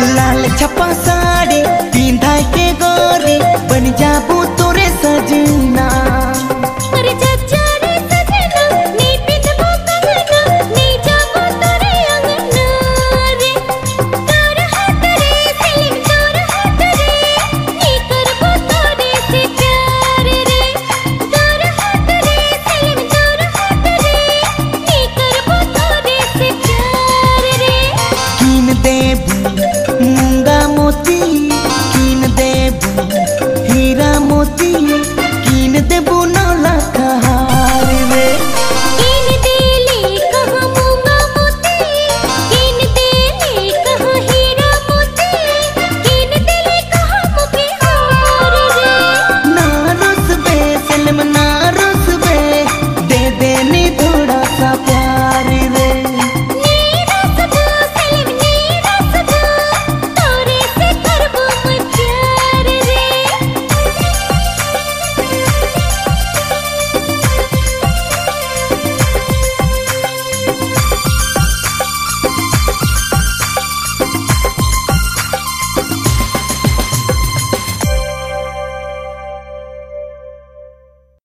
来来 lời. como.